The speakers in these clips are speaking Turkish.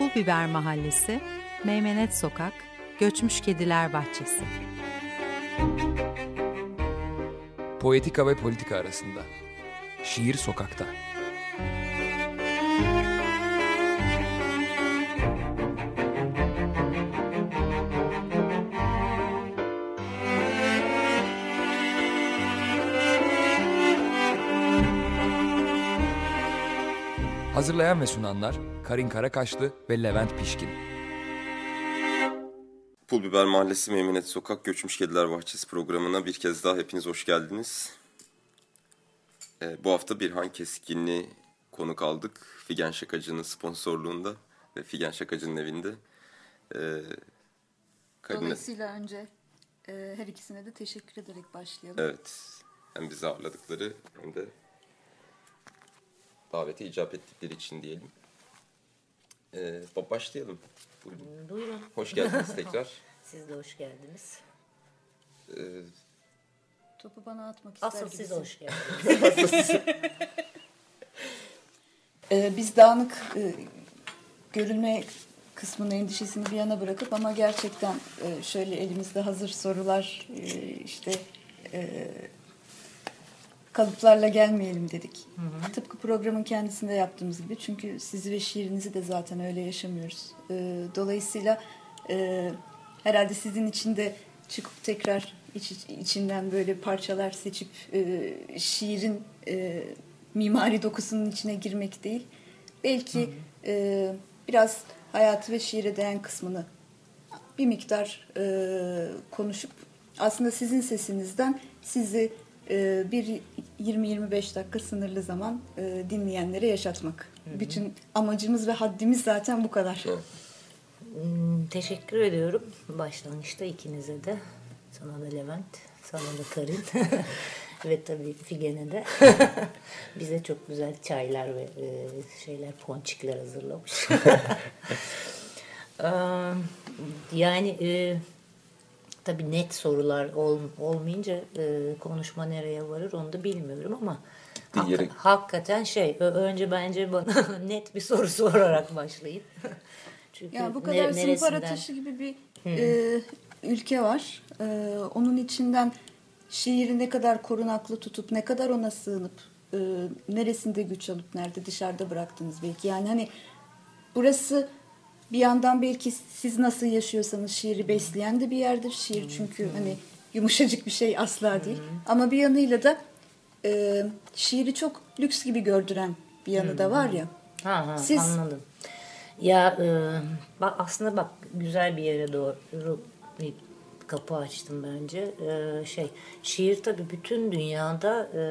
Pul Biber Mahallesi, Meymenet Sokak, Göçmüş Kediler Bahçesi. Poetika ve politika arasında. Şiir sokakta. Hazırlayan ve sunanlar Karin Karakaşlı ve Levent Pişkin. Pul Biber Mahallesi Meymenet Sokak Göçmüş Kediler Bahçesi programına bir kez daha hepiniz hoş geldiniz. Ee, bu hafta Birhan Keskin'i konuk aldık. Figen Şakacı'nın sponsorluğunda ve Figen Şakacı'nın evinde. Ee, Karine- Dolayısıyla önce e, her ikisine de teşekkür ederek başlayalım. Evet. Hem bizi ağırladıkları hem de davete icap ettikleri için diyelim. Ee, başlayalım. Buyurun. Buyurun. Hoş geldiniz tekrar. Siz de hoş geldiniz. Ee, Topu bana atmak ister Asıl siz gibisin. hoş geldiniz. E, biz dağınık e, görünme kısmının endişesini bir yana bırakıp ama gerçekten e, şöyle elimizde hazır sorular e, işte e, kalıplarla gelmeyelim dedik. Tıpkı programın kendisinde yaptığımız gibi. Çünkü sizi ve şiirinizi de zaten öyle yaşamıyoruz. E, dolayısıyla e, herhalde sizin için de çıkıp tekrar iç, içinden böyle parçalar seçip e, şiirin e, mimari dokusunun içine girmek değil. Belki e, biraz hayatı ve şiire değen kısmını bir miktar e, konuşup aslında sizin sesinizden sizi bir 20-25 dakika sınırlı zaman e, dinleyenlere yaşatmak. Bütün amacımız ve haddimiz zaten bu kadar. Hmm, Teşekkür ediyorum başlangıçta ikinize de. Sana da Levent, sana da Karin ve tabii Figen'e de. Bize çok güzel çaylar ve e, şeyler, ponçikler hazırlamış. Eee, yani e, tabii net sorular ol, olmayınca e, konuşma nereye varır onu da bilmiyorum ama Diğeri- hakikaten şey önce bence bana net bir soru sorarak başlayın. Çünkü Yani bu ne- kadar neresinden- zımpara taşı gibi bir e, ülke var. E, onun içinden şiiri ne kadar korunaklı tutup, ne kadar ona sığınıp, e, neresinde güç alıp, nerede dışarıda bıraktınız belki. Yani hani burası bir yandan belki siz nasıl yaşıyorsanız şiiri besleyen de bir yerdir. Şiir çünkü hani yumuşacık bir şey asla değil. Ama bir yanıyla da e, şiiri çok lüks gibi gördüren bir yanı da var ya. Ha, ha, Siz- anladım. Ya e, bak aslında bak güzel bir yere doğru bir kapı açtım bence. E, şey şiir tabii bütün dünyada e,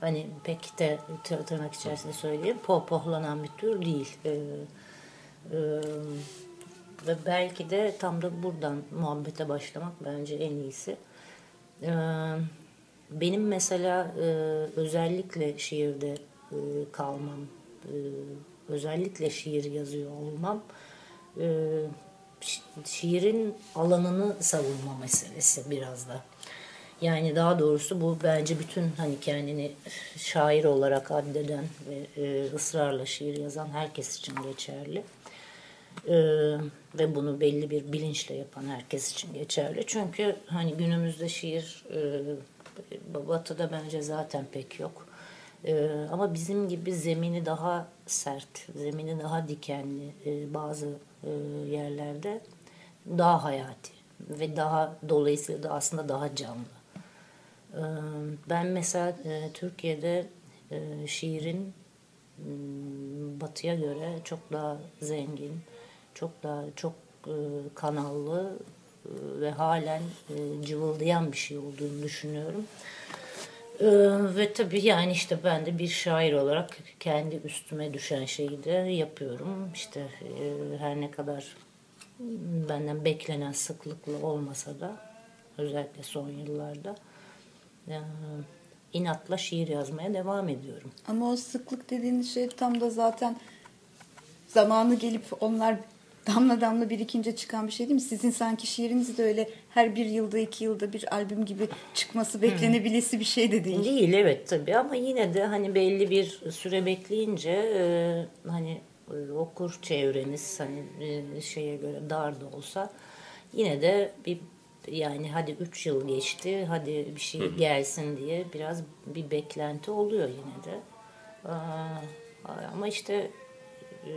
hani pek de tır- tırnak içerisinde söyleyeyim pohpohlanan bir tür değil. E, ve belki de tam da buradan muhabbete başlamak bence en iyisi. E, benim mesela e, özellikle şiirde e, kalmam, e, özellikle şiir yazıyor olmam, şi- şiirin alanını savunma meselesi biraz da. Yani daha doğrusu bu bence bütün hani kendini şair olarak addeden ve ısrarla şiir yazan herkes için geçerli. Ee, ve bunu belli bir bilinçle yapan herkes için geçerli. Çünkü hani günümüzde şiir e, batıda bence zaten pek yok. Ee, ama bizim gibi zemini daha sert, zemini daha dikenli e, bazı e, yerlerde daha hayati ve daha dolayısıyla da aslında daha canlı. Ee, Ben mesela e, Türkiye'de e, şiirin m, batıya göre çok daha zengin, çok daha çok e, kanallı e, ve halen e, cıvıldayan bir şey olduğunu düşünüyorum. Ee, ve tabii yani işte ben de bir şair olarak kendi üstüme düşen şeyi de yapıyorum. İşte e, her ne kadar benden beklenen sıklıkla olmasa da özellikle son yıllarda e, inatla şiir yazmaya devam ediyorum. Ama o sıklık dediğiniz şey tam da zaten zamanı gelip onlar damla damla birikince çıkan bir şey değil mi? Sizin sanki şiiriniz de öyle her bir yılda iki yılda bir albüm gibi çıkması beklenebilesi bir şey de değil. Değil evet tabii ama yine de hani belli bir süre bekleyince e, hani e, okur çevreniz hani e, şeye göre dar da olsa yine de bir yani hadi 3 yıl geçti hadi bir şey gelsin diye biraz bir beklenti oluyor yine de. Aa, ama işte e,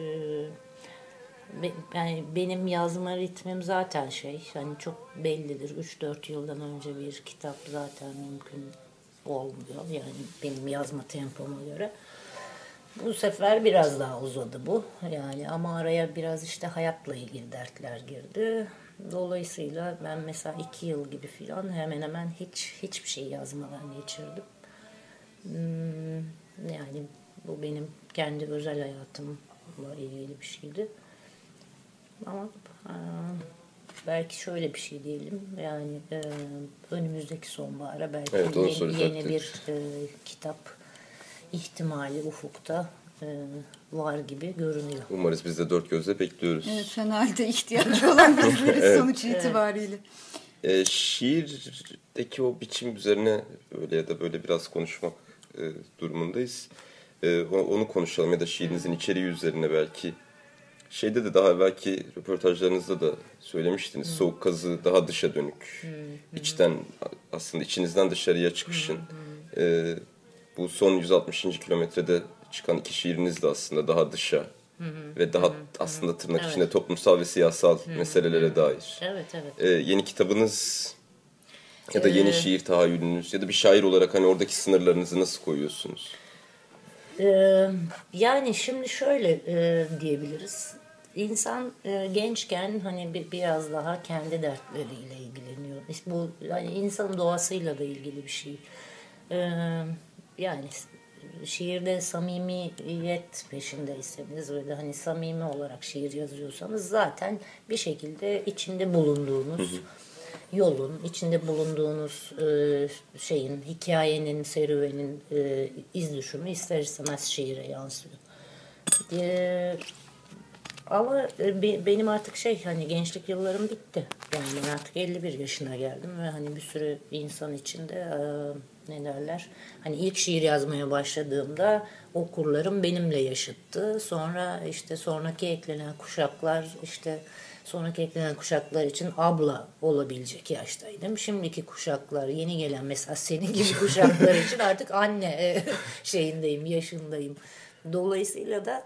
yani benim yazma ritmim zaten şey hani çok bellidir. 3-4 yıldan önce bir kitap zaten mümkün olmuyor. Yani benim yazma tempoma göre. Bu sefer biraz daha uzadı bu. Yani ama araya biraz işte hayatla ilgili dertler girdi. Dolayısıyla ben mesela iki yıl gibi filan hemen hemen hiç hiçbir şey yazmadan geçirdim. Hmm, yani bu benim kendi özel hayatımla ilgili bir şeydi. Ama e, belki şöyle bir şey diyelim. Yani e, önümüzdeki sonbahara belki Evet, yeni, yeni bir e, kitap ihtimali ufukta e, var gibi görünüyor. Umarız biz de dört gözle bekliyoruz. Evet fena halde ihtiyacı olan bizleriz sonuç itibariyle. E, şiirdeki o biçim üzerine öyle ya da böyle biraz konuşmak e, durumundayız. E, onu konuşalım ya da şiirinizin içeriği üzerine belki. Şeyde de daha belki röportajlarınızda da söylemiştiniz. Soğuk kazı daha dışa dönük. İçten aslında içinizden dışarıya çıkışın. E, bu son 160. kilometrede çıkan iki şiiriniz de aslında daha dışa ve daha aslında tırnak Evet. içinde toplumsal ve siyasal meselelere dair. Evet evet. Ee, yeni kitabınız ya da yeni şiir tahayyülünüz ya da bir şair olarak hani oradaki sınırlarınızı nasıl koyuyorsunuz? Ee, yani şimdi şöyle e, diyebiliriz. İnsan e, gençken hani bir, biraz daha kendi dertleriyle ilgileniyor. Bu yani insanın doğasıyla da ilgili bir şey. Ee, yani şiirde samimiyet peşindeyseniz ve de hani samimi olarak şiir yazıyorsanız zaten bir şekilde içinde bulunduğunuz yolun, içinde bulunduğunuz e, şeyin, hikayenin, serüvenin e, iz düşümü ister istemez şiire yansıyor. E, ama be- benim artık şey hani gençlik yıllarım bitti. Yani ben artık 51 yaşına geldim ve hani bir sürü insan içinde e, ne derler? Hani ilk şiir yazmaya başladığımda okurlarım benimle yaşıttı. Sonra işte sonraki eklenen kuşaklar işte sonraki eklenen kuşaklar için abla olabilecek yaştaydım. Şimdiki kuşaklar yeni gelen mesela senin gibi kuşaklar için artık anne e, şeyindeyim, yaşındayım. Dolayısıyla da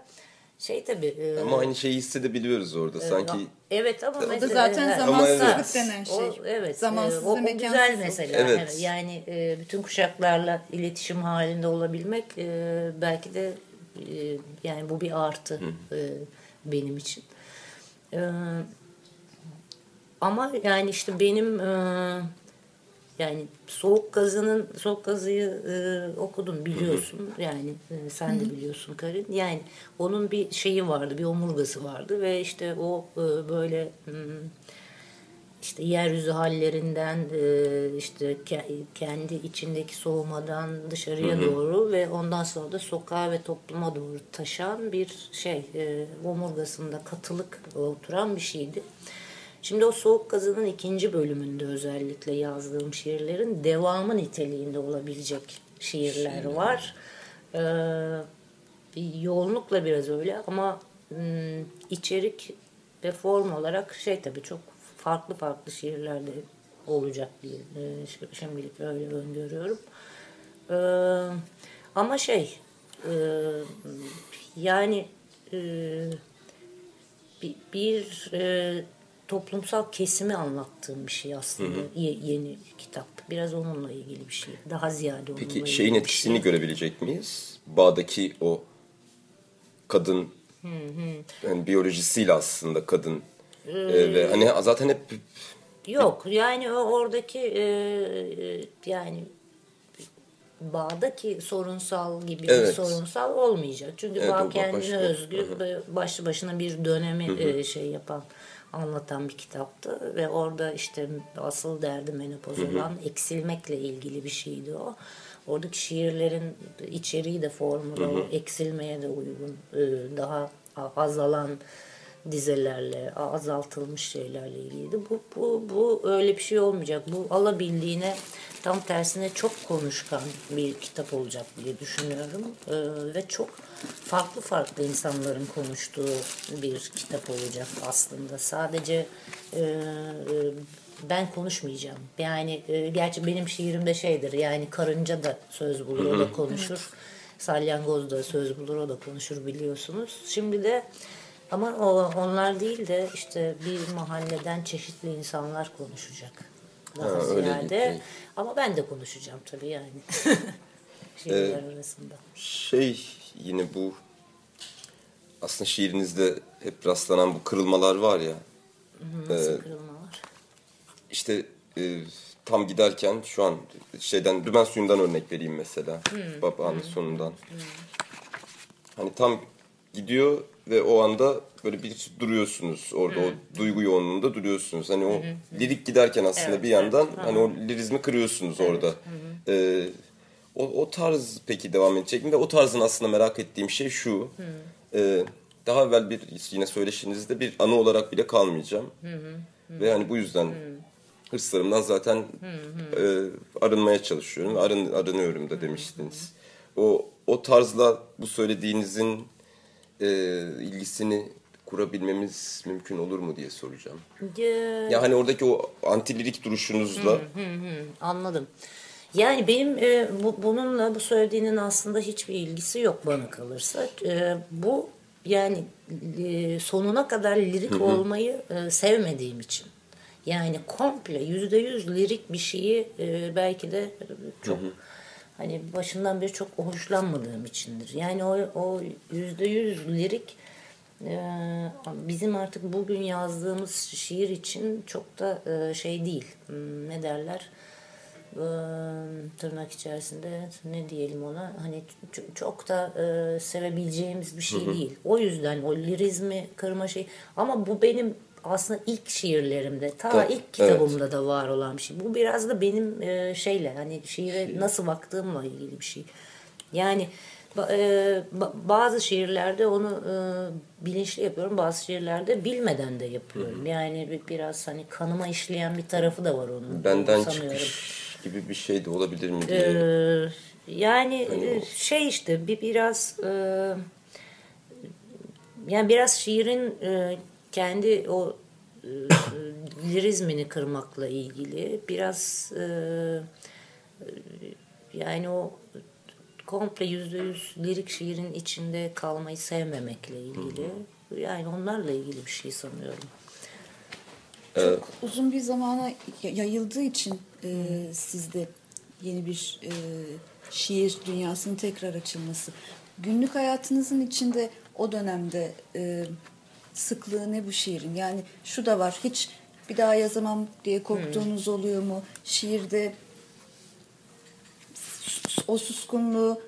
şey tabii e, Ama aynı şeyi hissedebiliyoruz orada. Sanki Evet ama O da mesela- zaten Evet. zamansızlık evet. denen şey. O, evet. Zamansız e, o, o güzel mekansız. mesela. Evet. Evet. Yani e, bütün kuşaklarla iletişim halinde olabilmek e, belki de e, yani bu bir artı e, benim için. E, ama yani işte benim e, yani soğuk gazının soğuk gazıyı e, okudum biliyorsun. Yani e, sen de biliyorsun Karin. Yani onun bir şeyi vardı bir omurgası vardı ve işte o e, böyle hmm, işte yeryüzü hallerinden e, işte ke- kendi içindeki soğumadan dışarıya doğru ve ondan sonra da sokağa ve topluma doğru taşan bir şey e, omurgasında katılık oturan bir şeydi. Şimdi o soğuk gazının ikinci bölümünde özellikle yazdığım şiirlerin devamı niteliğinde olabilecek şiirler var. Ee, bir yoğunlukla biraz öyle ama içerik ve form olarak şey tabii çok farklı farklı şiirlerde olacak diye e, şi- şimdilik öyle öngörüyorum. Ee, ama şey e, yani e, bir, bir e, toplumsal kesimi anlattığım bir şey aslında Ye- yeni kitap. Biraz onunla ilgili bir şey. Daha ziyade onunla peki ilgili şeyin etkisini şey. görebilecek miyiz? Bağdaki o kadın yani biyolojisiyle aslında kadın Ee, ve hani zaten hep Yok yani o oradaki e, e, yani bağdaki sorunsal gibi bir Evet. sorunsal olmayacak. Çünkü Evet, bağ kendine başka. özgü ve başlı başına bir dönemi e, şey yapan anlatan bir kitaptı ve orada işte asıl derdi menopoz olan eksilmekle ilgili bir şeydi o. Oradaki şiirlerin içeriği de formu da eksilmeye de uygun e, daha azalan dizelerle, azaltılmış şeylerle ilgiliydi. Bu, bu, bu öyle bir şey olmayacak. Bu alabildiğine tam tersine çok konuşkan bir kitap olacak diye düşünüyorum. Ee, ve çok farklı farklı insanların konuştuğu bir kitap olacak aslında. Sadece e, e, ben konuşmayacağım. Yani e, gerçi benim şiirimde şeydir yani karınca da söz bulur o da konuşur. Salyangoz da söz bulur o da konuşur biliyorsunuz. Şimdi de ama o, onlar değil de işte bir mahalleden çeşitli insanlar konuşacak. Daha Ha, ziyade. değil. Ama ben de konuşacağım tabii yani. Şiirler arasında. Şey yine bu aslında şiirinizde hep rastlanan bu kırılmalar var ya. Nasıl kırılmalar? İşte e, tam giderken şu an şeyden dümen suyundan örnek vereyim mesela. Babanın sonundan. Hani tam gidiyor ve o anda böyle bir duruyorsunuz orada o duygu yoğunluğunda duruyorsunuz. Hani o lirik giderken aslında Evet, bir yandan evet. hani o lirizmi kırıyorsunuz orada. Ee, o, o tarz peki devam edecek mi? Ve o tarzın aslında merak ettiğim şey şu. Ee, daha evvel bir yine söyleşinizde bir anı olarak bile kalmayacağım. Ve hani bu yüzden hırslarımdan zaten e, arınmaya çalışıyorum. Arın, arınıyorum da demiştiniz. O o tarzla bu söylediğinizin e, ilgisini kurabilmemiz mümkün olur mu diye soracağım. Ya, Ya hani oradaki o antilirik duruşunuzla Anladım. Yani benim e, bu, bununla bu söylediğinin aslında hiçbir ilgisi yok bana kalırsa. E, bu yani e, sonuna kadar lirik olmayı e, sevmediğim için. Yani komple yüzde yüz lirik bir şeyi e, belki de çok hani başından beri çok hoşlanmadığım içindir. Yani o o yüzde yüz lirik e, bizim artık bugün yazdığımız şiir için çok da e, şey değil. Hmm, Ne derler? e, tırnak içerisinde ne diyelim ona hani çok da sevebileceğimiz bir şey değil. O yüzden o lirizmi kırma şey ama bu benim aslında ilk şiirlerimde ta Ta- ilk kitabımda da var olan bir şey. Bu biraz da benim e, şeyle hani şiire nasıl baktığımla ilgili bir şey. Yani e, ba- bazı şiirlerde onu e, bilinçli yapıyorum, bazı şiirlerde bilmeden de yapıyorum. Yani bir- biraz hani kanıma işleyen bir tarafı da var onun. benden çıkış gibi bir şey de olabilir mi diye. Ee, yani e, şey işte bir biraz e, yani biraz şiirin e, kendi o e, lirizmini kırmakla ilgili biraz e, yani o komple yüzde yüz lirik şiirin içinde kalmayı sevmemekle ilgili yani onlarla ilgili bir şey sanıyorum. Çok uzun bir zamana yayıldığı için e, sizde yeni bir e, şiir dünyasının tekrar açılması. Günlük hayatınızın içinde o dönemde e, sıklığı ne bu şiirin? Yani şu da var hiç bir daha yazamam diye korktuğunuz oluyor mu? Şiirde o suskunluğu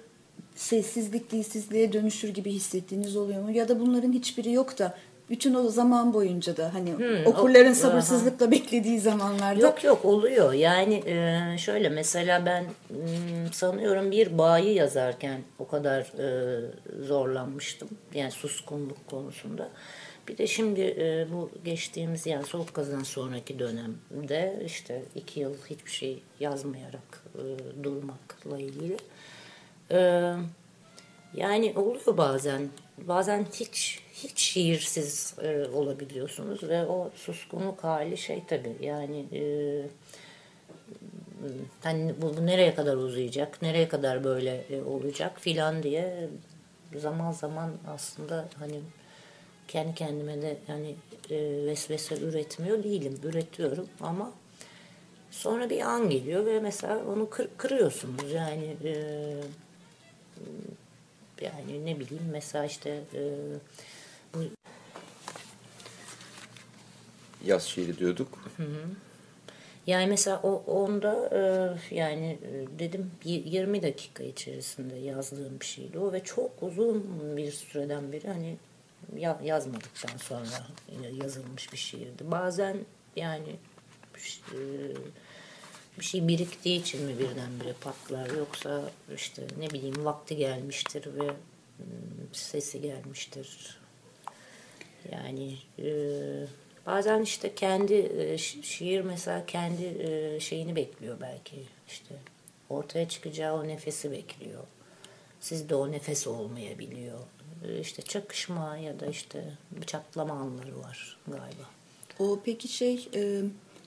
sessizlik dilsizliğe dönüşür gibi hissettiğiniz oluyor mu? Ya da bunların hiçbiri yok da bütün o zaman boyunca da hani okurların o- sabırsızlıkla beklediği zamanlarda Yok yok oluyor. Yani e, şöyle mesela ben m, sanıyorum bir bayi yazarken o kadar e, zorlanmıştım. Yani suskunluk konusunda. Bir de şimdi e, bu geçtiğimiz yani soğuk kazan sonraki dönemde işte iki yıl hiçbir şey yazmayarak e, durmakla ilgili. E, yani oluyor bazen. Bazen hiç hiç şiirsiz e, olabiliyorsunuz ve o suskunluk hali şey tabii yani e, hani bu, bu nereye kadar uzayacak, nereye kadar böyle e, olacak filan diye zaman zaman aslında hani kendi kendime de hani e, vesvese üretmiyor değilim, üretiyorum ama sonra bir an geliyor ve mesela onu kır, kırıyorsunuz. Yani e, yani ne bileyim mesela işte e, bu Yaz şiiri diyorduk. yani mesela o onda e, yani e, dedim y- 20 dakika içerisinde yazdığım bir şeydi o ve çok uzun bir süreden beri hani ya- yazmadıktan sonra yazılmış bir şiirdi. Bazen yani e, bir şey biriktiği için mi birdenbire patlar yoksa işte ne bileyim vakti gelmiştir ve mm, sesi gelmiştir. Yani e, bazen işte kendi e, şi- şiir mesela kendi e, şeyini bekliyor belki işte ortaya çıkacağı o nefesi bekliyor. Sizde o nefes olmayabiliyor. E, işte çakışma ya da işte çatlama anları var galiba. O peki şey e,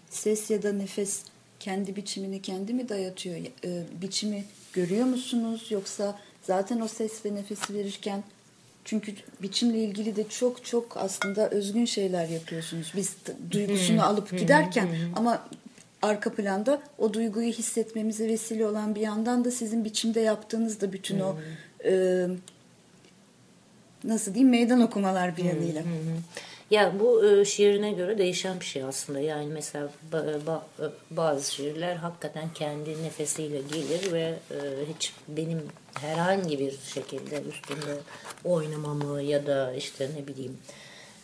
ses ya da nefes kendi biçimini kendi mi dayatıyor? E, biçimi görüyor musunuz yoksa zaten o ses ve nefesi verirken çünkü biçimle ilgili de çok çok aslında özgün şeyler yapıyorsunuz. Biz duygusunu alıp giderken ama arka planda o duyguyu hissetmemize vesile olan bir yandan da sizin biçimde yaptığınız da bütün o e, nasıl diyeyim meydan okumalar bir yanıyla. Ya bu e, şiirine göre değişen bir şey aslında. Yani mesela ba- ba- e, bazı şiirler hakikaten kendi nefesiyle gelir ve e, hiç benim herhangi bir şekilde üstünde oynamamı ya da işte ne bileyim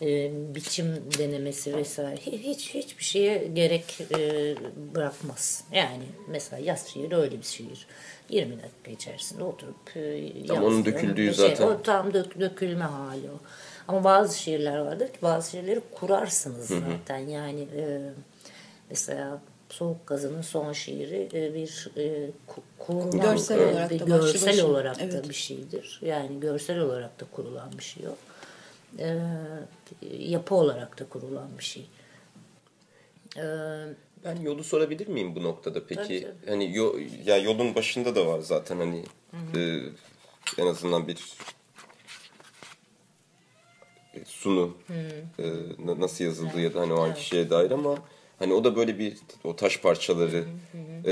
e, biçim denemesi vesaire hiç hiçbir şeye gerek e, bırakmaz. Yani mesela yaz şiiri öyle bir şiir. 20 dakika içerisinde oturup e, Tam onun döküldüğü şey. zaten. O tam dök, dökülme hali o. Ama bazı şiirler vardır ki bazı şiirleri kurarsınız zaten. Yani e, mesela Soğuk Gazı'nın son şiiri e, bir e, ku- kurulan Görsel e, olarak bir da görsel olarak da Evet. bir şeydir. Yani görsel olarak da kurulan bir şey o. E, yapı olarak da kurulan bir şey. E, Ben yolu sorabilir miyim bu noktada peki? Tabii, Hani yo, ya yolun başında da var zaten hani e, en azından bir e, sunu e, na- nasıl yazıldığı ya da hani o anki şeye dair ama hani o da böyle bir o taş parçaları e,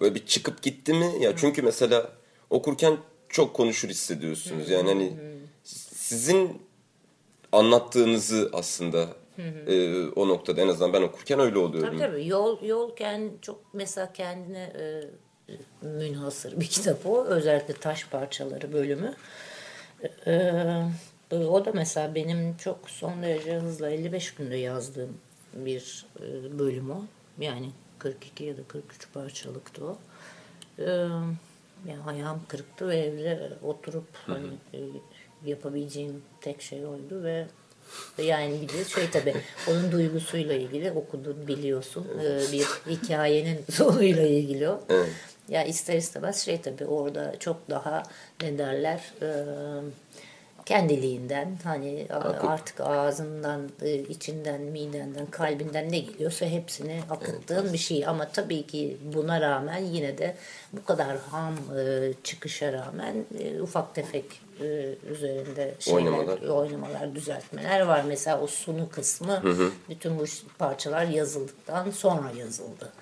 böyle bir çıkıp gitti mi? Ya çünkü mesela okurken çok konuşur hissediyorsunuz. Yani hani sizin anlattığınızı aslında e, o noktada en azından ben okurken öyle oluyorum. Tabii tabii. Yol, yol kendi, çok mesela kendine e, münhasır bir kitap o. Özellikle taş parçaları bölümü. E, o da mesela benim çok son derece hızla 55 günde yazdığım bir e, bölüm o. Yani 42 ya da 43 parçalıktı o. E, yani ayağım kırıktı ve evde oturup hani e, yapabileceğim tek şey oydu ve yani bir de şey tabii onun duygusuyla ilgili okudun biliyorsun Ee, bir hikayenin sonuyla ilgili o. Evet. Ya ister istemez şey tabii orada çok daha ne derler e, kendiliğinden hani a- artık ağzından, e, içinden, midenden, kalbinden ne geliyorsa hepsini akıttığın bir şey. Ama tabii ki buna rağmen yine de bu kadar ham e, çıkışa rağmen e, ufak tefek e, üzerinde şeyler, Oynamalar. oynamalar, düzeltmeler var. Mesela o sunu kısmı bütün bu parçalar yazıldıktan sonra yazıldı.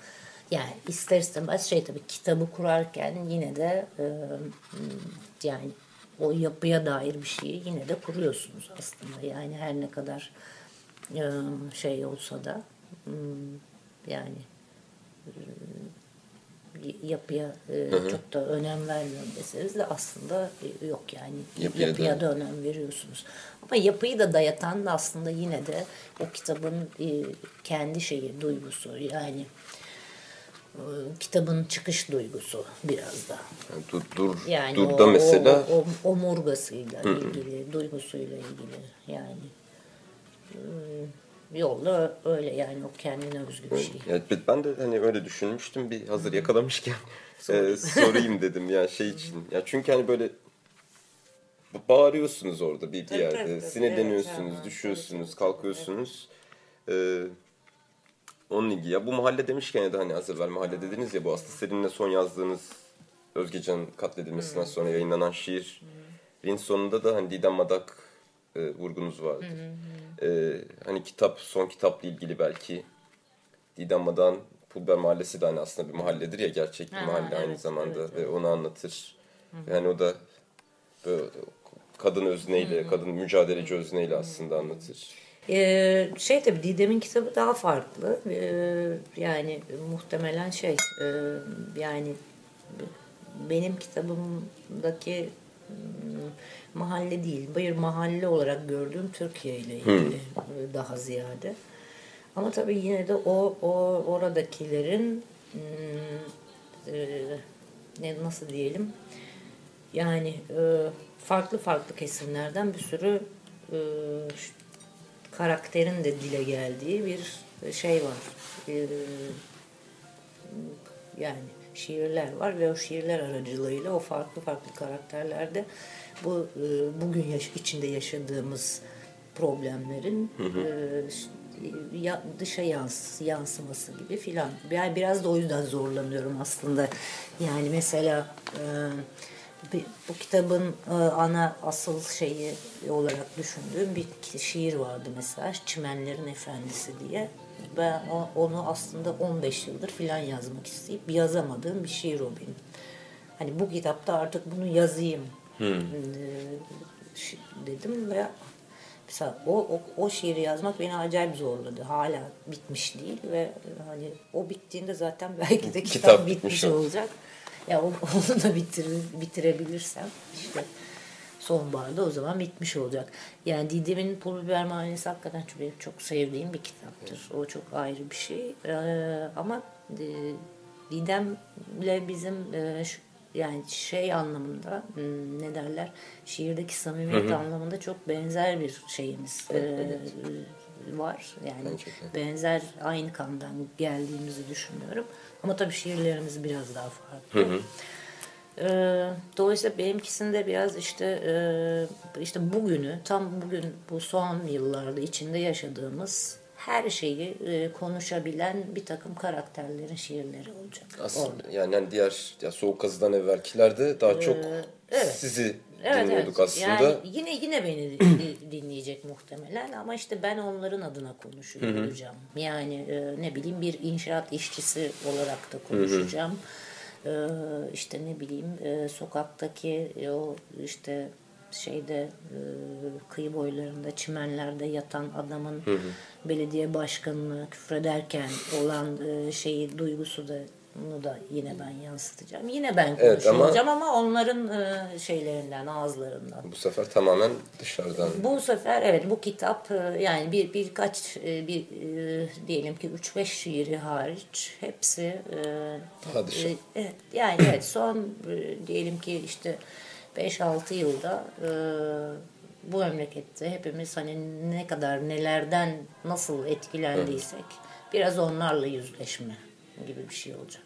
Yani ister istemez şey tabii kitabı kurarken yine de e, yani o yapıya dair bir şeyi yine de kuruyorsunuz aslında. Yani her ne kadar e, şey olsa da hmm, yani e, yapıya e, çok da önem vermiyorum deseniz de aslında yok yani Yapıya yapıya, da- da önem veriyorsunuz. Ama yapıyı da dayatan da aslında yine de o kitabın kendi şeyi duygusu yani kitabın çıkış duygusu biraz da. Yani dur, dur, Yani dur o, da mesela o, o, omurgasıyla ilgili, duygusuyla ilgili yani e, yolda öyle yani o kendine özgü bir şey. Ya ben de hani öyle düşünmüştüm bir hazır yakalamışken e, sorayım dedim ya şey için. Ya çünkü hani böyle bağırıyorsunuz orada bir, bir yerde. Sinirleniyorsunuz, Evet, düşüyorsunuz, kalkıyorsunuz. Ee, onun ilgili. Ya bu mahalle demişken ya da hani az evvel mahalle dediniz ya bu aslında seninle son yazdığınız Özgecan katledilmesinden sonra yayınlanan şiirin sonunda da hani Didem Madak e, vurgunuz vardı. Ee, hani kitap, son kitapla ilgili belki Didem Madak'ın Pulber Mahallesi de hani aslında bir mahalledir ya gerçek bir Ha, mahalle aynı evet, zamanda evet, ve onu anlatır. Yani o da böyle kadın özneyle, kadın mücadeleci özneyle aslında anlatır. Ee, şey tabii Didem'in kitabı daha farklı. Ee, yani muhtemelen şey e, yani benim kitabımdaki hmm, mahalle değil, bir mahalle olarak gördüğüm Türkiye ile ilgili e, daha ziyade. Ama tabii yine de o, o oradakilerin hmm, e, ne nasıl diyelim yani e, farklı farklı kesimlerden bir sürü e, karakterin de dile geldiği bir şey var. E, Yani şiirler var ve o şiirler aracılığıyla o farklı farklı karakterlerde bu e, bugün yaş- içinde yaşadığımız problemlerin e, ya, dışa yans, yansıması gibi filan. Yani biraz da o yüzden zorlanıyorum aslında. Yani mesela e, bu kitabın e, ana asıl şeyi olarak düşündüğüm bir şiir vardı mesela Çimenlerin Efendisi diye. Ben onu aslında 15 yıldır filan yazmak isteyip yazamadığım bir şiir o benim. Hani bu kitapta artık bunu yazayım şi- dedim ve mesela o, o, o şiiri yazmak beni acayip zorladı. Hala bitmiş değil ve e, hani o bittiğinde zaten belki de kitap, Kitap bitmiş bitmiş olacak. Ya onu da bitir, bitirebilirsem işte sonbaharda o zaman bitmiş olacak. Yani Didem'in Pul Biber Mahallesi hakikaten çok, benim çok sevdiğim bir kitaptır. O çok ayrı bir şey. Ee, ama e, Didem'le bizim e, şu- yani şey anlamında hmm, ne derler şiirdeki samimiyet anlamında çok benzer bir şeyimiz e, var. Yani benzer aynı kandan geldiğimizi düşünüyorum. Ama tabii şiirlerimiz biraz daha farklı. Ee, dolayısıyla benimkisinde biraz işte e, işte bugünü tam bugün bu son yıllarda içinde yaşadığımız her şeyi e, konuşabilen bir takım karakterlerin şiirleri olacak. Aslında yani hani diğer ya Soğuk Kazı'dan evvelkilerde daha çok Ee, evet. sizi Evet, dinliyorduk evet. aslında. Yani yine yine beni di- dinleyecek muhtemelen ama işte ben onların adına konuşuyor olacağım. Yani e, ne bileyim bir inşaat işçisi olarak da konuşacağım. E, işte ne bileyim e, sokaktaki e, o işte şeyde e, kıyı boylarında çimenlerde yatan adamın belediye başkanına küfrederken olan e, şeyi duygusu da bunu da yine ben yansıtacağım. Yine ben Evet, konuşuyor ama- ama onların e, şeylerinden, ağızlarından. Bu sefer tamamen dışarıdan. Bu sefer evet bu kitap e, yani bir birkaç e, bir diyelim ki 3-5 şiiri hariç hepsi Padişah. e, evet, yani evet son diyelim ki işte 5-6 yılda bu memlekette hepimiz hani ne kadar nelerden nasıl etkilendiysek biraz onlarla yüzleşme gibi bir şey olacak.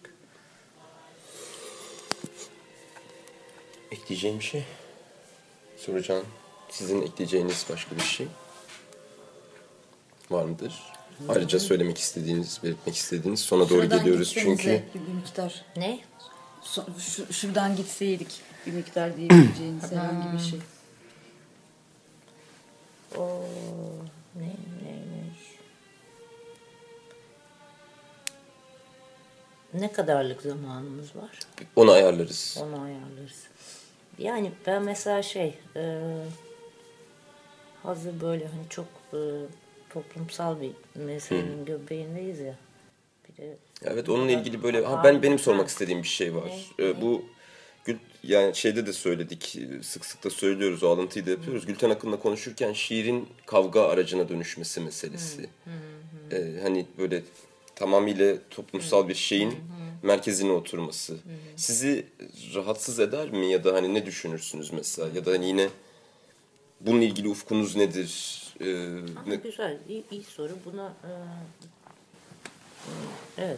Ekleyeceğim bir şey? Soracağım. Sizin ekleyeceğiniz başka bir şey var mıdır? Ayrıca söylemek istediğiniz, belirtmek istediğiniz sona doğru Şuradan geliyoruz çünkü. bir miktar. Ne? So- şu- şuradan gitseydik bir miktar diyebileceğiniz herhangi bir şey. O ne ne ne? Ne kadarlık zamanımız var? Onu ayarlarız. Onu ayarlarız. Yani ben mesela şey e, hazır böyle hani çok e, toplumsal bir meselenin göbeğindeyiz ya. Bir de Evet onunla ilgili böyle ha, ben benim sormak istediğim bir şey var. Ne? Ee, bu Gül yani şeyde de söyledik sık sık da söylüyoruz o alıntıyı da yapıyoruz. Gülten Akın'la konuşurken şiirin kavga aracına dönüşmesi meselesi. Ee, hani böyle tamamıyla toplumsal bir şeyin merkezine oturması. Sizi rahatsız eder mi ya da hani ne düşünürsünüz mesela ya da hani yine bununla ilgili ufkunuz nedir? Ee, Ama ne- güzel, iyi, iyi soru. Buna e, evet.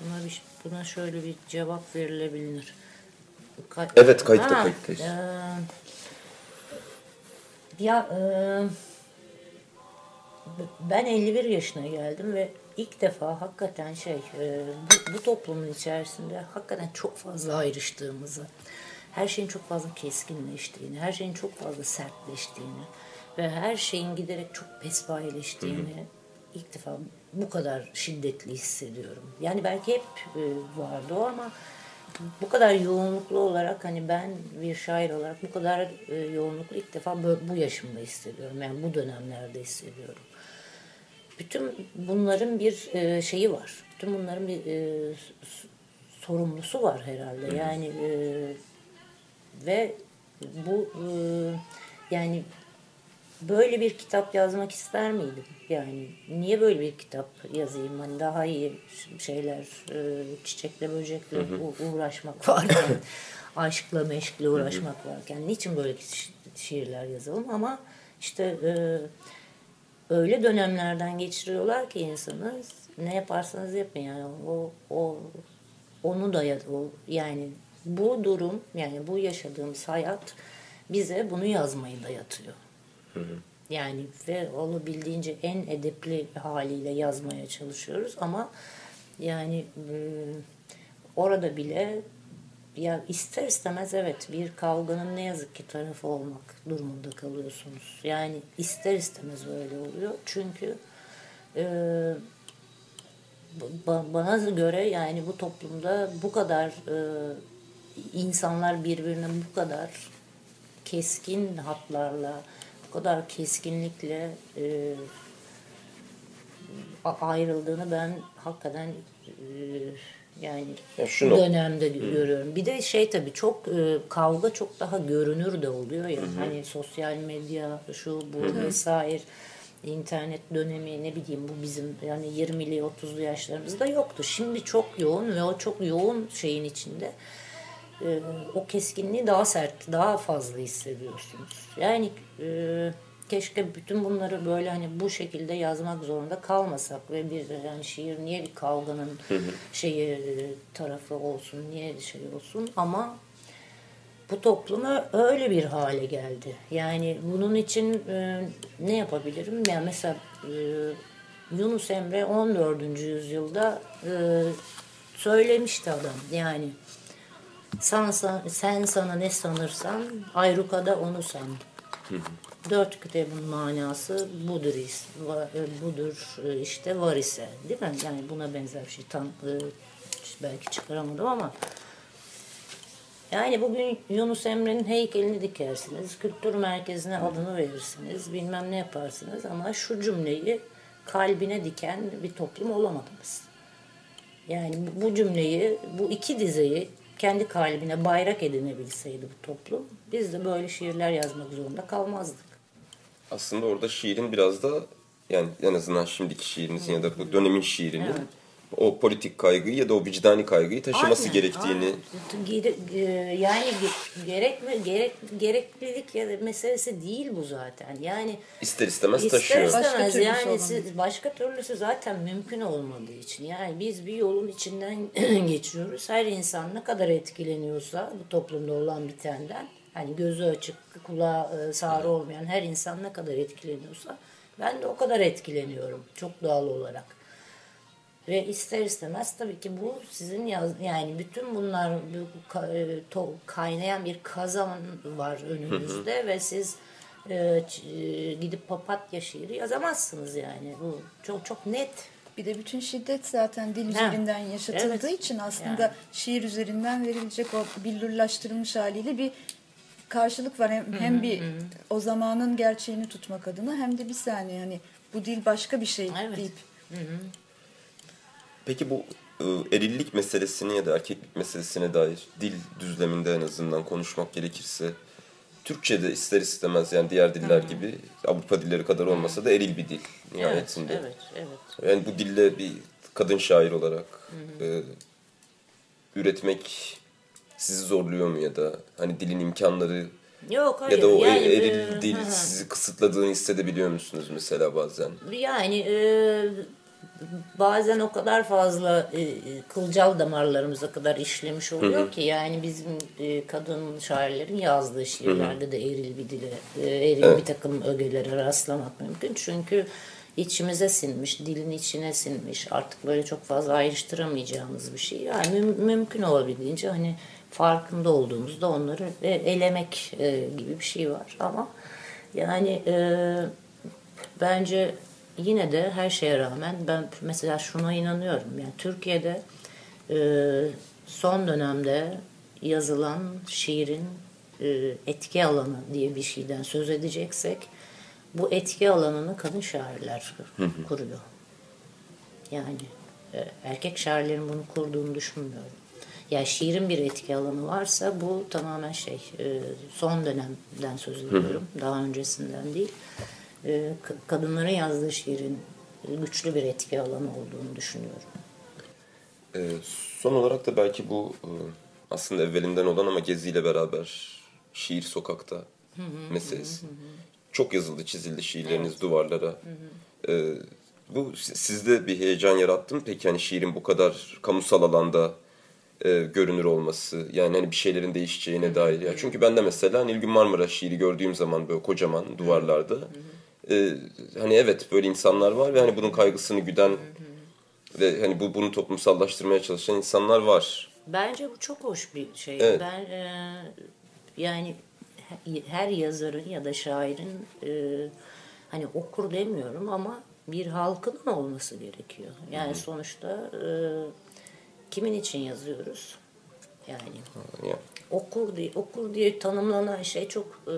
Buna bir buna şöyle bir cevap verilebilir. Ka- Evet, kayıtta, Ha, kayıttayız. e, ya e, ben 51 yaşına geldim ve ilk defa hakikaten şey e, bu, bu toplumun içerisinde hakikaten çok fazla ayrıştığımızı, her şeyin çok fazla keskinleştiğini, her şeyin çok fazla sertleştiğini ve her şeyin giderek çok pespayeleştiğini ilk defa bu kadar şiddetli hissediyorum. Yani belki hep e, vardı o ama bu kadar yoğunluklu olarak hani ben bir şair olarak bu kadar e, yoğunluklu ilk defa bu yaşımda hissediyorum. Yani bu dönemlerde hissediyorum. Bütün bunların bir e, şeyi var. Bütün bunların bir e, sorumlusu var herhalde. Yani e, ve bu e, yani böyle bir kitap yazmak ister miydim? Yani niye böyle bir kitap yazayım? Hani daha iyi şeyler, e, çiçekle böcekle u- uğraşmak varken, aşkla meşkle uğraşmak varken niçin böyle şi- şiirler yazalım? Ama işte e, öyle dönemlerden geçiriyorlar ki insanı ne yaparsanız yapın yani. O o onu da o yani bu durum yani bu yaşadığımız hayat bize bunu yazmayı dayatıyor. Yani ve olabildiğince en edepli haliyle yazmaya çalışıyoruz ama yani e, orada bile ya ister istemez evet bir kavganın ne yazık ki tarafı olmak durumunda kalıyorsunuz. Yani ister istemez öyle oluyor. Çünkü e, ba- bana göre yani bu toplumda bu kadar e, insanlar birbirine bu kadar keskin hatlarla bu kadar keskinlikle e, ayrıldığını ben hakikaten e, yani Ya şu dönemde görüyorum. Bir de şey tabii çok e, kavga çok daha görünür de oluyor ya. Hani sosyal medya şu bu vesaire internet dönemi ne bileyim bu bizim yani 20'li 30'lu yaşlarımızda yoktu. Şimdi çok yoğun ve o çok yoğun şeyin içinde e, o keskinliği daha sert, daha fazla hissediyorsunuz. Yani e, keşke bütün bunları böyle hani bu şekilde yazmak zorunda kalmasak ve bir yani şiir niye bir kavganın şeyi e, tarafı olsun, niye şey olsun ama bu topluma öyle bir hale geldi. Yani bunun için e, ne yapabilirim? Yani mesela e, Yunus Emre 14. yüzyılda e, söylemişti adam. Yani sen, sen, sen sana ne sanırsan ayrukada onu san. Dört kitabın manası budur, e, budur e, işte var ise değil mi? Yani buna benzer bir şey tam e, belki çıkaramadım ama yani bugün Yunus Emre'nin heykelini dikersiniz, kültür merkezine adını verirsiniz, bilmem ne yaparsınız ama şu cümleyi kalbine diken bir toplum olamadınız. Yani bu cümleyi, bu iki dizeyi kendi kalbine bayrak edinebilseydi bu toplum, biz de böyle şiirler yazmak zorunda kalmazdık. Aslında orada şiirin biraz da yani en azından şimdiki şiirinizin ya da bu dönemin şiirinin Evet. o politik kaygıyı ya da o vicdani kaygıyı taşıması Aynen, gerektiğini aynen. Gere- e, yani ge- gerek mi gerek gereklilik ya da meselesi değil bu zaten. Yani ister istemez İster taşıyor. istemez Başka türlüsü yani siz, başka türlüsü zaten mümkün olmadığı için. Yani biz bir yolun içinden geçiyoruz. Her insan ne kadar etkileniyorsa bu toplumda olan bitenden hani gözü açık, kulağı e, sağır olmayan her insan ne kadar etkileniyorsa ben de o kadar etkileniyorum çok doğal olarak. Ve ister istemez tabii ki bu sizin yaz, yani bütün bunlar bu e, kaynayan bir kazan var önünüzde ve siz e, e, gidip papatya şiiri yazamazsınız yani. Bu çok çok net. Bir de bütün şiddet zaten dil Ha, üzerinden yaşatıldığı evet. için aslında Yani. şiir üzerinden verilecek o billurlaştırılmış haliyle bir karşılık var. Hem, hem bir o zamanın gerçeğini tutmak adına hem de bir saniye hani bu dil başka bir şey Evet. deyip Peki bu e, erillik meselesini ya da erkeklik meselesine dair dil düzleminde en azından konuşmak gerekirse Türkçe'de ister istemez yani diğer diller gibi Avrupa dilleri kadar olmasa da eril bir dil nihayetinde. Evet, evet, evet. Yani bu dille bir kadın şair olarak e, üretmek sizi zorluyor mu ya da hani dilin imkanları Yok hayır. ya da o yani, eril e, dil hı sizi kısıtladığını hissedebiliyor musunuz mesela bazen? Yani e, bazen o kadar fazla e, kılcal damarlarımıza kadar işlemiş oluyor ki yani bizim e, kadın şairlerin yazdığı şiirlerde de eril bir dile, e, eril bir takım ögelere rastlamak mümkün. Çünkü içimize sinmiş, dilin içine sinmiş. Artık böyle çok fazla ayrıştıramayacağımız bir şey. Yani müm- mümkün olabildiğince hani farkında olduğumuzda onları e, elemek e, gibi bir şey var ama yani e, bence yine de her şeye rağmen ben mesela şuna inanıyorum. Yani Türkiye'de son dönemde yazılan şiirin etki alanı diye bir şeyden söz edeceksek bu etki alanını kadın şairler kuruyor. Yani erkek şairlerin bunu kurduğunu düşünmüyorum. Yani şiirin bir etki alanı varsa bu tamamen şey e, son dönemden söz ediyorum. Daha öncesinden değil. E, kadınların yazdığı şiirin güçlü bir etki alanı olduğunu düşünüyorum. Ee, son olarak da belki bu e, aslında evvelinden olan ama Gezi ile beraber şiir sokakta meselesi. Çok yazıldı, çizildi şiirleriniz duvarlara. Ee, bu si- sizde bir heyecan yarattı mı? Peki hani şiirin bu kadar kamusal alanda e, görünür olması yani hani bir şeylerin değişeceğine dair. Ya çünkü ben de mesela Nilgün Marmara şiiri gördüğüm zaman böyle kocaman duvarlarda e, hani evet böyle insanlar var ve hani bunun kaygısını güden ve hani bu bunu toplumsallaştırmaya çalışan insanlar var. Bence bu çok hoş bir şey. Evet. Ben e, yani he- her yazarın ya da şairin e, hani okur demiyorum ama bir halkının olması gerekiyor. Yani sonuçta e, kimin için yazıyoruz? Yani okur diye okur diye tanımlanan şey çok e,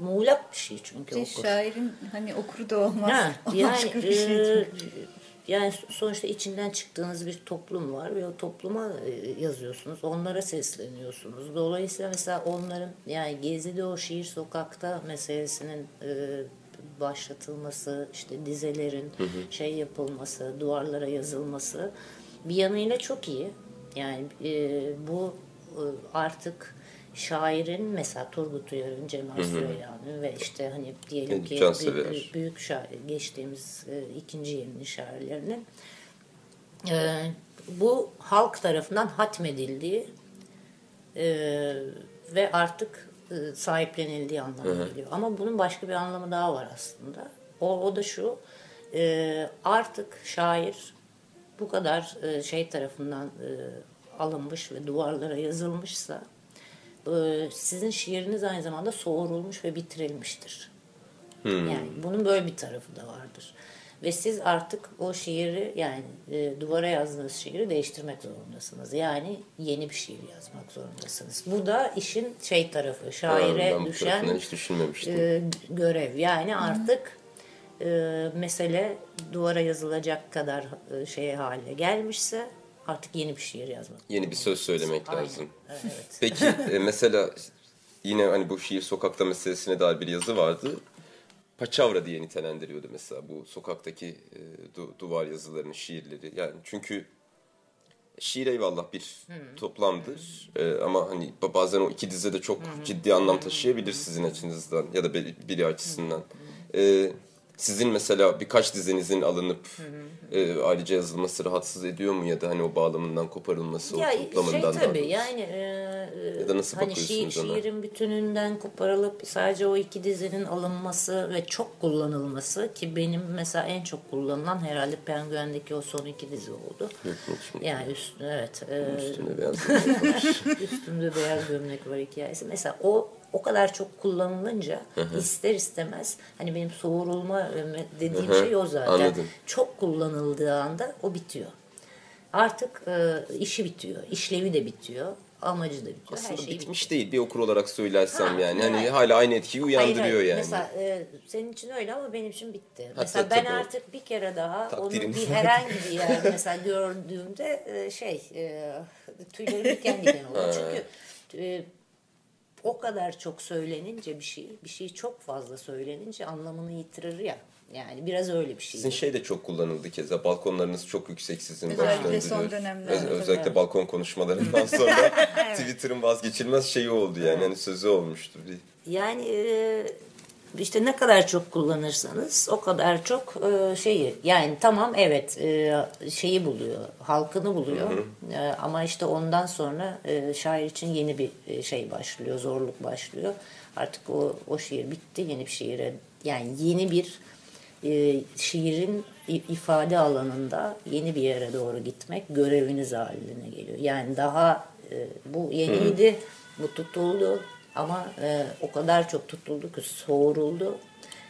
muğlak bir şey çünkü Bir okur. şairin hani okuru da olmaz. Ha, yani bir şey. e, yani sonuçta içinden çıktığınız bir toplum var ve o topluma e, yazıyorsunuz. Onlara sesleniyorsunuz. Dolayısıyla mesela onların yani Gezi'de o şiir sokakta meselesinin e, başlatılması, işte dizelerin şey yapılması, duvarlara yazılması bir yanıyla çok iyi. Yani e, bu e, artık şairin mesela Turgut Uyar'ın, Cemal Süreyya'nın ve işte hani diyelim ki Cansever. büyük, büyük şair, geçtiğimiz e, ikinci yeni şairlerinin e, bu halk tarafından hatmedildiği e, ve artık e, sahiplenildiği anlamına geliyor. Ama bunun başka bir anlamı daha var aslında. O, o da şu, e, artık şair bu kadar e, şey tarafından e, alınmış ve duvarlara yazılmışsa e, sizin şiiriniz aynı zamanda soğurulmuş ve bitirilmiştir. Yani bunun böyle bir tarafı da vardır. Ve siz artık o şiiri yani e, duvara yazdığınız şiiri değiştirmek zorundasınız. Yani yeni bir şiir yazmak zorundasınız. Bu da işin şey tarafı, şaire ben düşen e, görev. Yani artık e, mesele duvara yazılacak kadar e, şeye haline gelmişse artık yeni bir şiir yazmak. Yeni bir söz söylemek Aynen. lazım. Evet. Peki e, mesela yine hani bu şiir sokakta meselesine dair bir yazı vardı. Paçavra diye nitelendiriyordu mesela bu sokaktaki e, du- duvar yazılarının şiirleri. Yani çünkü şiir eyvallah bir toplamdır E, ama hani ba- bazen o iki dize de çok ciddi anlam taşıyabilir sizin açınızdan ya da biri, açısından. E, sizin mesela birkaç dizenizin alınıp e, ayrıca yazılması rahatsız ediyor mu ya da hani o bağlamından koparılması, Ya o toplamından şey tabii yani e, e, Ya da nasıl hani şiir, bakıyorsunuz ona? şiirin bütününden koparılıp sadece o iki dizinin alınması ve çok kullanılması ki benim mesela en çok kullanılan herhalde Penguen'deki o son iki dizi oldu. Yani üst, evet. e, Üstüne beyaz üstümde beyaz gömlek var hikayesi. Mesela o o kadar çok kullanılınca ister istemez hani benim soğurulma e, dediğim Hı hı, şey o zaten. anladım. Çok kullanıldığı anda o bitiyor. Artık e, işi bitiyor. işlevi de bitiyor. Amacı da bitiyor. Aslında Her şey bitmiş bitiyor. değil bir okur olarak söylersem Ha, yani. Hani yani. hala aynı etkiyi Hayır, uyandırıyor hayır. yani. Mesela e, senin için öyle ama benim için bitti. Hatta mesela ben tabii o artık bir kere daha onu takdiriniz. bir herhangi bir yerde mesela gördüğümde e, şey e, tüylerim diken diken oluyor. Çünkü e, o kadar çok söylenince bir şey, bir şey çok fazla söylenince anlamını yitirir ya. Yani biraz öyle bir şey. Sizin şey de çok kullanıldı keza. Balkonlarınız çok yüksek sizin. Özellikle son dönemlerde. Öz- özellikle balkon konuşmalarından sonra Twitter'ın vazgeçilmez şeyi oldu yani. Hani sözü olmuştu. Bir Yani e, işte ne kadar çok kullanırsanız o kadar çok e, şeyi yani tamam evet e, şeyi buluyor halkını buluyor. E, ama işte ondan sonra e, şair için yeni bir e, şey başlıyor zorluk başlıyor. Artık o, o şiir bitti yeni bir şiire yani yeni bir e, şiirin ifade alanında yeni bir yere doğru gitmek göreviniz haline geliyor. Yani daha e, bu yeniydi, bu tutuldu ama e, o kadar çok tutuldu ki soğuruldu.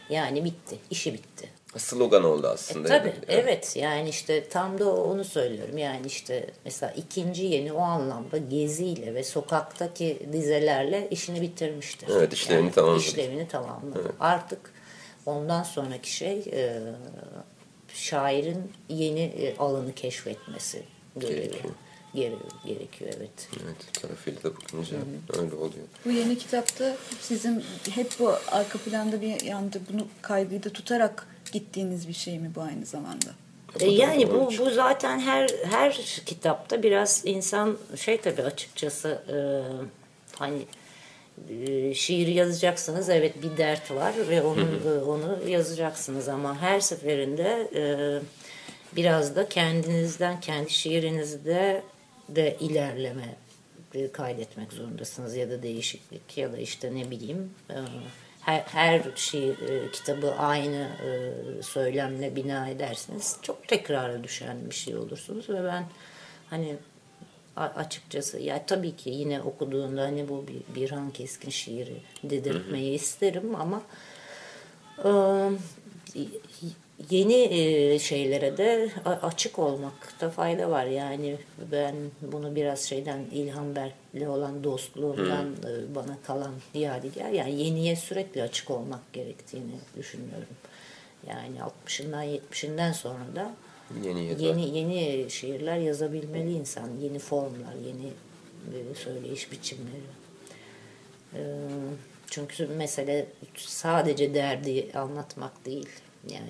Yani bitti, işi bitti. slogan oldu aslında. Tabii yani. evet yani işte tam da onu söylüyorum. Yani işte mesela ikinci yeni o anlamda geziyle ve sokaktaki dizelerle işini bitirmiştir. Evet, işlevini tamamladı. İşlevini tamamladı. Artık ondan sonraki şey e, şairin yeni e, alanı keşfetmesi görevi. Gerekiyor. Gerekiyor. gerekiyor evet. Evet, tarafıyla da bakınca öyle oluyor. Bu yeni kitapta sizin hep bu arka planda bir yanda bunu kaygıyı tutarak gittiğiniz bir şey mi bu aynı zamanda? E, Yani bu bu zaten her her kitapta biraz insan şey tabii açıkçası e, hani e, şiir yazacaksınız evet bir dert var ve onu e, onu yazacaksınız ama her seferinde e, biraz da kendinizden kendi şiirinizde de ilerleme e, kaydetmek zorundasınız ya da değişiklik ya da işte ne bileyim e, her, her şey e, kitabı aynı söylemle bina edersiniz. Çok tekrara düşen bir şey olursunuz ve ben hani açıkçası ya tabii ki yine okuduğunda hani bu bir Birhan Keskin şiiri dedirtmeyi isterim ama yeni e, şeylere de açık olmakta fayda var. Yani ben bunu biraz şeyden İlhan Berk'le olan dostluğumdan e, bana kalan yadigar. Yani yeniye sürekli açık olmak gerektiğini düşünüyorum. Yani 60'ından 70'inden sonra da Yeni yeni yeni şiirler yazabilmeli insan. Yeni formlar, yeni e, söyleyiş biçimleri. Çünkü mesele sadece derdi anlatmak değil. Yani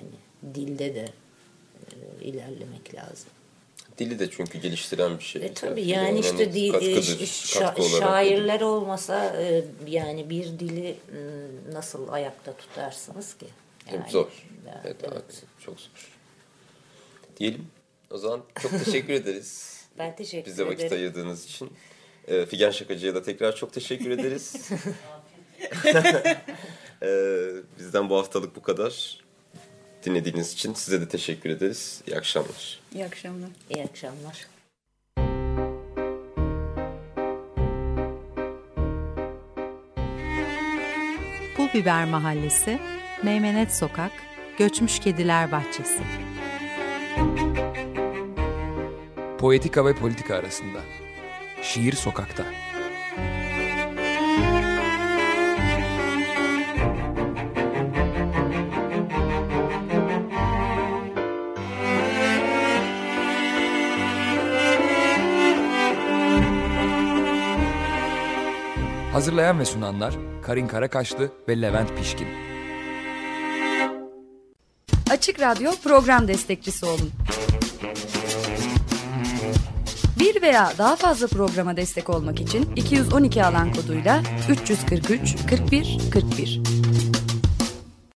dilde de e, ilerlemek lazım. Dili de çünkü geliştiren bir şey. E tabii Yani yani işte di, e, katkıdır, şa- katkı şairler olmasa e, yani bir dili m, nasıl ayakta tutarsınız ki? Yani, zor. ya, Evet, evet. çok zor. Diyelim. O zaman çok teşekkür ederiz. Ben teşekkür Bize vakit ederim. ayırdığınız için. Ee, Figen Şakacı'ya da tekrar çok teşekkür ederiz. Ee, bizden bu haftalık bu kadar. Dinlediğiniz için size de teşekkür ederiz. İyi akşamlar. İyi akşamlar. İyi akşamlar. Pul Biber Mahallesi, Meymenet Sokak, Göçmüş Kediler Bahçesi. Poetika ve politika arasında. Şiir sokakta. Hazırlayan ve sunanlar Karin Karakaşlı ve Levent Pişkin. Açık Radyo program destekçisi olun. Bir veya daha fazla programa destek olmak için 212 alan koduyla 343 41 41